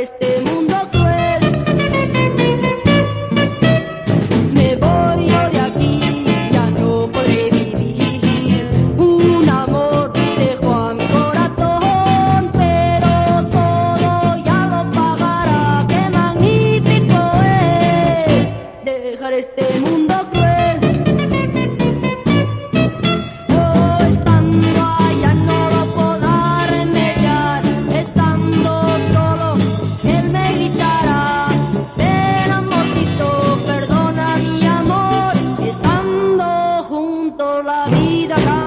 este mundo cruel. Me voy hoy de aquí, ya no podré vivir. Un amor dejo a mi corazón, pero todo ya lo pagará. Qué magnífico es dejar este mundo. vida da